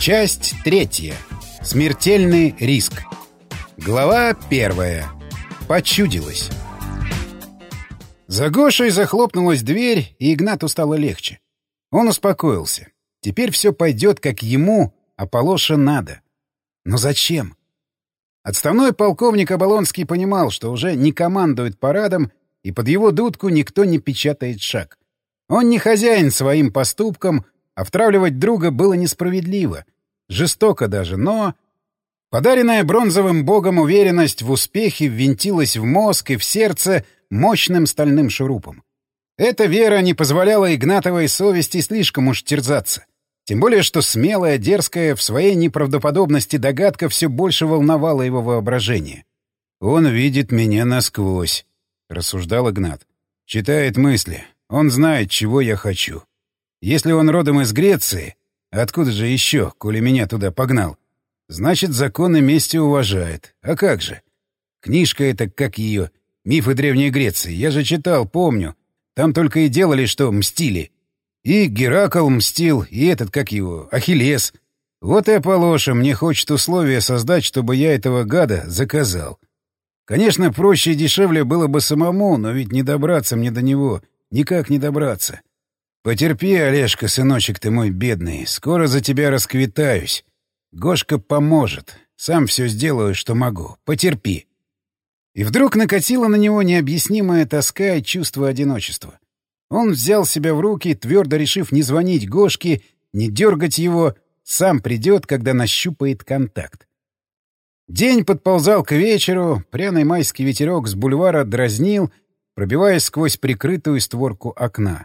Часть третья. Смертельный риск. Глава первая. Почудилось. За Гошей захлопнулась дверь, и Игнату стало легче. Он успокоился. Теперь все пойдет, как ему, а Полоше надо. Но зачем? Отставной полковник Оболонский понимал, что уже не командует парадом, и под его дудку никто не печатает шаг. Он не хозяин своим поступкам, а втравливать друга было несправедливо. Жестоко даже, но... Подаренная бронзовым богом уверенность в успехе ввинтилась в мозг и в сердце мощным стальным шурупом. Эта вера не позволяла Игнатовой совести слишком уж терзаться. Тем более, что смелая, дерзкая, в своей неправдоподобности догадка все больше волновала его воображение. «Он видит меня насквозь», — рассуждал Игнат. «Читает мысли. Он знает, чего я хочу. Если он родом из Греции, откуда же еще, коли меня туда погнал? Значит, законы мести уважает. А как же? Книжка эта, как ее, «Мифы Древней Греции». Я же читал, помню. Там только и делали, что мстили. И Геракл мстил, и этот, как его, Ахиллес. Вот и Аполлоша мне хочет условия создать, чтобы я этого гада заказал. Конечно, проще и дешевле было бы самому, но ведь не добраться мне до него, никак не добраться. Потерпи, Олежка, сыночек ты мой бедный, скоро за тебя расквитаюсь. Гошка поможет, сам все сделаю, что могу. Потерпи. И вдруг накатила на него необъяснимая тоска и чувство одиночества. Он взял себя в руки, твердо решив не звонить Гошке, не дергать его, сам придет, когда нащупает контакт. День подползал к вечеру, пряный майский ветерок с бульвара дразнил, пробиваясь сквозь прикрытую створку окна.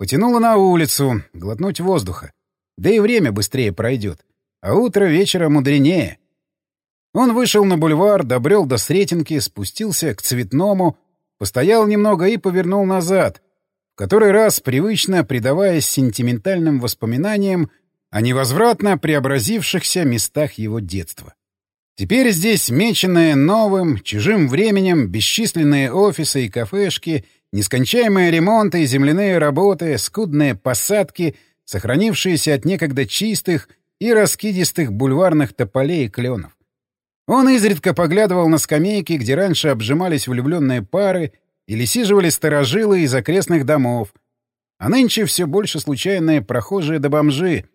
Потянуло на улицу, глотнуть воздуха. Да и время быстрее пройдет. А утро вечера мудренее. Он вышел на бульвар, добрел до Сретенки, спустился к Цветному, постоял немного и повернул назад, который раз привычно предаваясь сентиментальным воспоминаниям о невозвратно преобразившихся местах его детства. Теперь здесь меченные новым, чужим временем бесчисленные офисы и кафешки, нескончаемые ремонты земляные работы, скудные посадки, сохранившиеся от некогда чистых и раскидистых бульварных тополей и кленов. Он изредка поглядывал на скамейки, где раньше обжимались влюбленные пары или сиживали сторожилы из окрестных домов. А нынче все больше случайные прохожие да бомжи,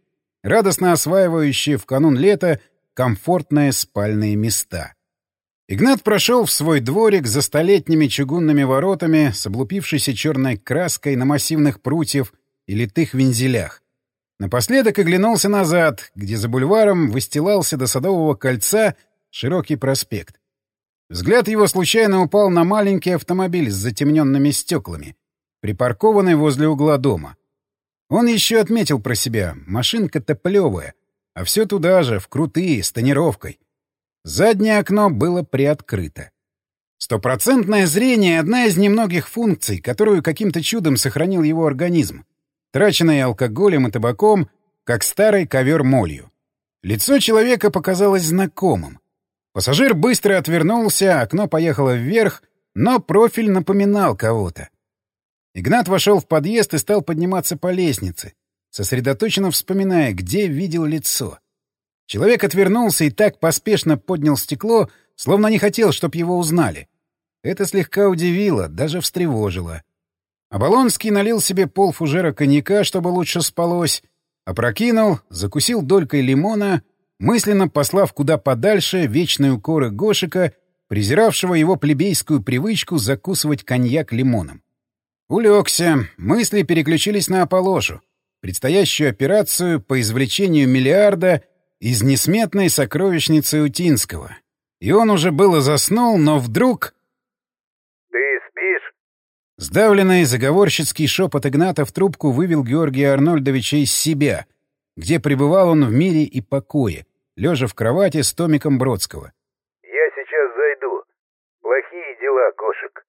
радостно осваивающие в канун лета комфортные спальные места. Игнат прошел в свой дворик за столетними чугунными воротами с облупившейся черной краской на массивных прутьев и литых вензелях. Напоследок оглянулся назад, где за бульваром выстилался до Садового кольца широкий проспект. Взгляд его случайно упал на маленький автомобиль с затемненными стеклами, припаркованный возле угла дома. Он еще отметил про себя, машинка-то плевая, а все туда же, в крутые, с тонировкой. Заднее окно было приоткрыто. Стопроцентное зрение — одна из немногих функций, которую каким-то чудом сохранил его организм, траченный алкоголем и табаком, как старый ковер молью. Лицо человека показалось знакомым. Пассажир быстро отвернулся, окно поехало вверх, но профиль напоминал кого-то. Игнат вошел в подъезд и стал подниматься по лестнице, сосредоточенно вспоминая, где видел лицо. Человек отвернулся и так поспешно поднял стекло, словно не хотел, чтоб его узнали. Это слегка удивило, даже встревожило. Оболонский налил себе полфужера коньяка, чтобы лучше спалось, опрокинул, закусил долькой лимона — мысленно послав куда подальше вечные укоры Гошика, презиравшего его плебейскую привычку закусывать коньяк лимоном. Улегся, мысли переключились на Аполлошу, предстоящую операцию по извлечению миллиарда из несметной сокровищницы Утинского. И он уже было заснул, но вдруг... «Ты спишь?» Сдавленный заговорщицкий шепот Игната в трубку вывел Георгия Арнольдовича из себя — где пребывал он в мире и покое, лежа в кровати с томиком Бродского. «Я сейчас зайду. Плохие дела, кошек».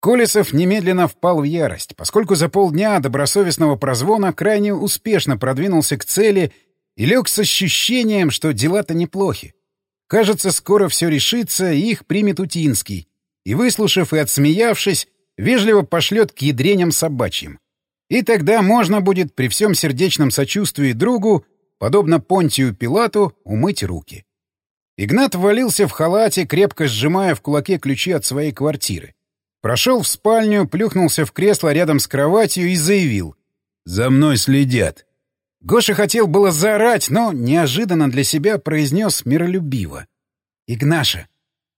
Колесов немедленно впал в ярость, поскольку за полдня добросовестного прозвона крайне успешно продвинулся к цели и лег с ощущением, что дела-то неплохи. Кажется, скоро все решится, и их примет Утинский, и, выслушав и отсмеявшись, вежливо пошлет к ядреням собачьим. И тогда можно будет при всем сердечном сочувствии другу подобно Понтию Пилату, умыть руки. Игнат ввалился в халате, крепко сжимая в кулаке ключи от своей квартиры. Прошел в спальню, плюхнулся в кресло рядом с кроватью и заявил. «За мной следят». Гоша хотел было заорать, но неожиданно для себя произнес миролюбиво. «Игнаша,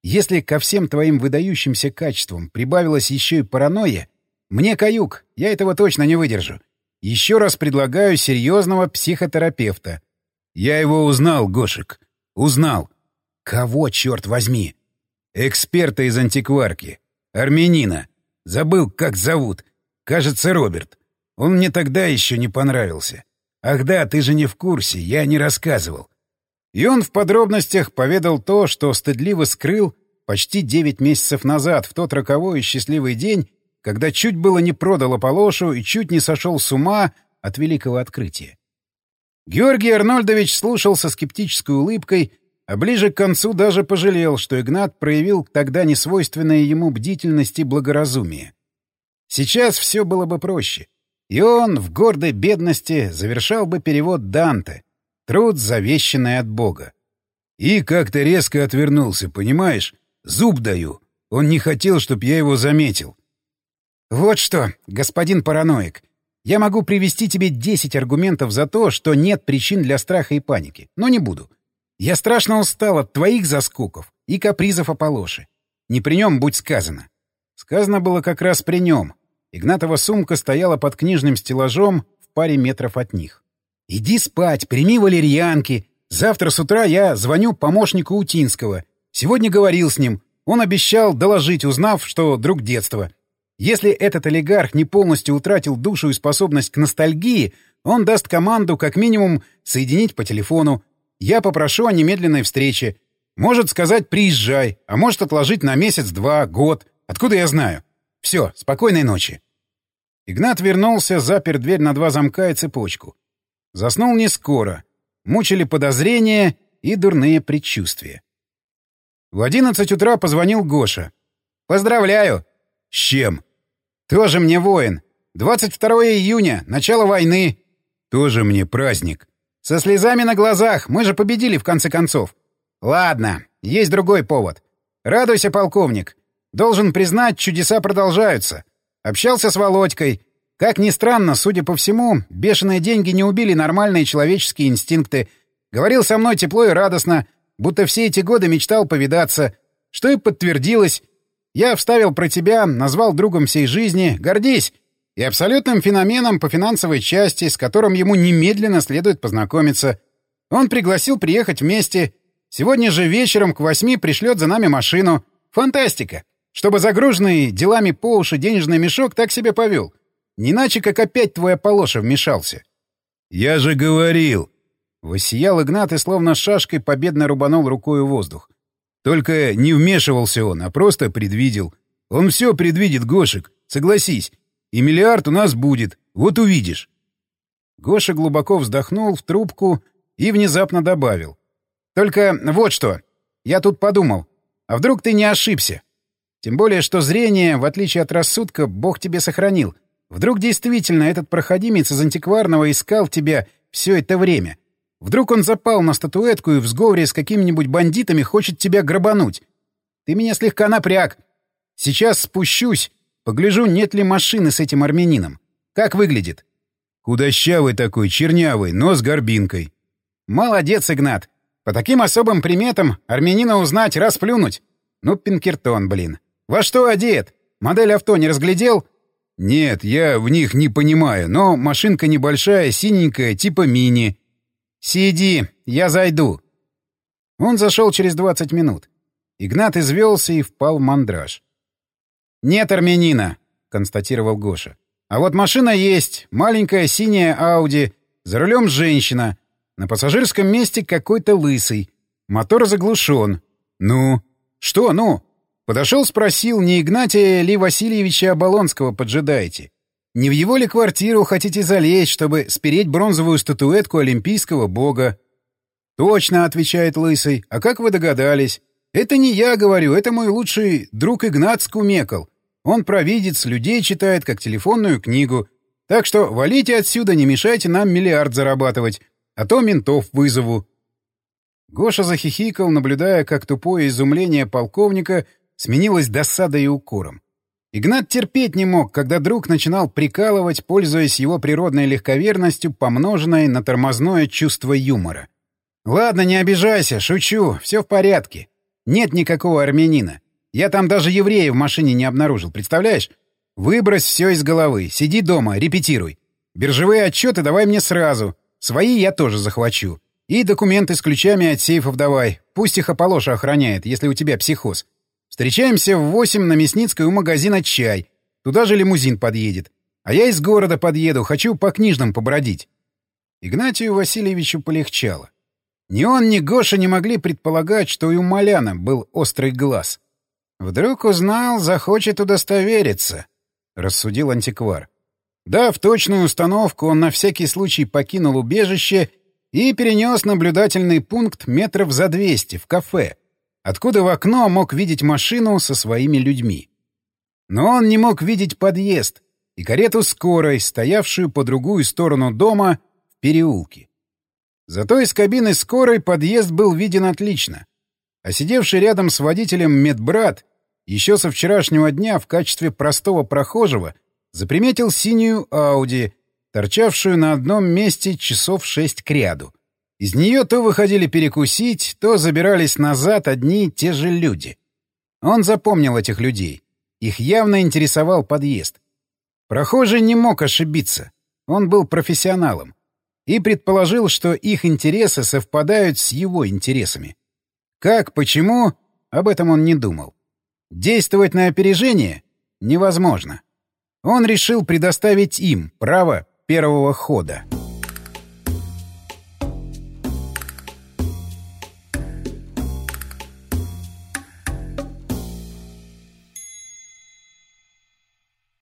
если ко всем твоим выдающимся качествам прибавилась еще и паранойя, мне каюк, я этого точно не выдержу. Еще раз предлагаю серьезного психотерапевта». «Я его узнал, Гошек. Узнал. Кого, черт возьми? Эксперта из антикварки. Армянина. Забыл, как зовут. Кажется, Роберт. Он мне тогда еще не понравился. Ах да, ты же не в курсе, я не рассказывал. И он в подробностях поведал то, что стыдливо скрыл почти девять месяцев назад, в тот роковой и счастливый день, когда чуть было не продал Аполошу и чуть не сошел с ума от великого открытия. Георгий Арнольдович слушал со скептической улыбкой а ближе к концу даже пожалел, что Игнат проявил тогда несвойственное ему бдительность и благоразумие. Сейчас все было бы проще. И он в гордой бедности завершал бы перевод Данте, труд, завещанный от Бога. И как-то резко отвернулся, понимаешь? Зуб даю. Он не хотел, чтоб я его заметил. Вот что, господин параноик, я могу привести тебе 10 аргументов за то, что нет причин для страха и паники, но не буду. Я страшно устал от твоих заскоков и капризов Аполоши. Не при нем будь сказано. Сказано было как раз при нем. Игнатова сумка стояла под книжным стеллажом в паре метров от них. «Иди спать, прими валерьянки. Завтра с утра я звоню помощнику Утинского. Сегодня говорил с ним. Он обещал доложить, узнав, что друг детства. Если этот олигарх не полностью утратил душу и способность к ностальгии, он даст команду как минимум соединить по телефону, я попрошу о немедленной встрече. Может сказать «приезжай», а может отложить на месяц, два, год. Откуда я знаю? Все, спокойной ночи. Игнат вернулся, запер дверь на два замка и цепочку. Заснул не скоро. Мучили подозрения и дурные предчувствия. В одиннадцать утра позвонил Гоша. «Поздравляю!» «С чем?» «Тоже мне воин. 22 июня, начало войны». «Тоже мне праздник». Со слезами на глазах. Мы же победили, в конце концов. Ладно, есть другой повод. Радуйся, полковник. Должен признать, чудеса продолжаются. Общался с Володькой. Как ни странно, судя по всему, бешеные деньги не убили нормальные человеческие инстинкты. Говорил со мной тепло и радостно, будто все эти годы мечтал повидаться. Что и подтвердилось. Я вставил про тебя, назвал другом всей жизни. Гордись и абсолютным феноменом по финансовой части, с которым ему немедленно следует познакомиться. Он пригласил приехать вместе. Сегодня же вечером к восьми пришлет за нами машину. Фантастика! Чтобы загруженный делами по уши денежный мешок так себя повел. Не иначе, как опять твой Аполоша вмешался. — Я же говорил! Воссиял Игнат и словно шашкой победно рубанул рукой воздух. Только не вмешивался он, а просто предвидел. Он все предвидит, Гошек, согласись. И миллиард у нас будет, вот увидишь. Гоша глубоко вздохнул в трубку и внезапно добавил. «Только вот что. Я тут подумал. А вдруг ты не ошибся? Тем более, что зрение, в отличие от рассудка, Бог тебе сохранил. Вдруг действительно этот проходимец из антикварного искал тебя все это время. Вдруг он запал на статуэтку и в сговоре с какими-нибудь бандитами хочет тебя грабануть. Ты меня слегка напряг. Сейчас спущусь Погляжу, нет ли машины с этим армянином. Как выглядит? Худощавый такой, чернявый, но с горбинкой. Молодец, Игнат. По таким особым приметам армянина узнать, расплюнуть. Ну, Пинкертон, блин. Во что одет? Модель авто не разглядел? Нет, я в них не понимаю, но машинка небольшая, синенькая, типа мини. Сиди, я зайду. Он зашел через 20 минут. Игнат извелся и впал в мандраж. «Нет армянина», — констатировал Гоша. «А вот машина есть, маленькая синяя Ауди, за рулем женщина, на пассажирском месте какой-то лысый, мотор заглушен. Ну? Что ну?» Подошел, спросил, не Игнатия ли Васильевича Оболонского поджидаете? Не в его ли квартиру хотите залезть, чтобы спереть бронзовую статуэтку олимпийского бога? «Точно», — отвечает Лысый. «А как вы догадались?» «Это не я говорю, это мой лучший друг Игнат Скумекал. Он провидец, людей читает, как телефонную книгу. Так что валите отсюда, не мешайте нам миллиард зарабатывать. А то ментов вызову. Гоша захихикал, наблюдая, как тупое изумление полковника сменилось досадой и укором. Игнат терпеть не мог, когда друг начинал прикалывать, пользуясь его природной легковерностью, помноженной на тормозное чувство юмора. «Ладно, не обижайся, шучу, все в порядке. Нет никакого армянина. Я там даже еврея в машине не обнаружил, представляешь? Выбрось все из головы, сиди дома, репетируй. Биржевые отчеты давай мне сразу. Свои я тоже захвачу. И документы с ключами от сейфов давай. Пусть их Аполоша охраняет, если у тебя психоз. Встречаемся в восемь на Мясницкой у магазина «Чай». Туда же лимузин подъедет. А я из города подъеду, хочу по книжным побродить. Игнатию Васильевичу полегчало. Ни он, ни Гоша не могли предполагать, что и у Маляна был острый глаз. Вдруг узнал, захочет удостовериться, — рассудил антиквар. Да, в точную установку он на всякий случай покинул убежище и перенес наблюдательный пункт метров за двести в кафе, откуда в окно мог видеть машину со своими людьми. Но он не мог видеть подъезд и карету скорой, стоявшую по другую сторону дома в переулке. Зато из кабины скорой подъезд был виден отлично. А сидевший рядом с водителем медбрат еще со вчерашнего дня в качестве простого прохожего заприметил синюю Ауди, торчавшую на одном месте часов шесть кряду. Из нее то выходили перекусить, то забирались назад одни и те же люди. Он запомнил этих людей. Их явно интересовал подъезд. Прохожий не мог ошибиться. Он был профессионалом. И предположил, что их интересы совпадают с его интересами. Как, почему, об этом он не думал. Действовать на опережение невозможно. Он решил предоставить им право первого хода.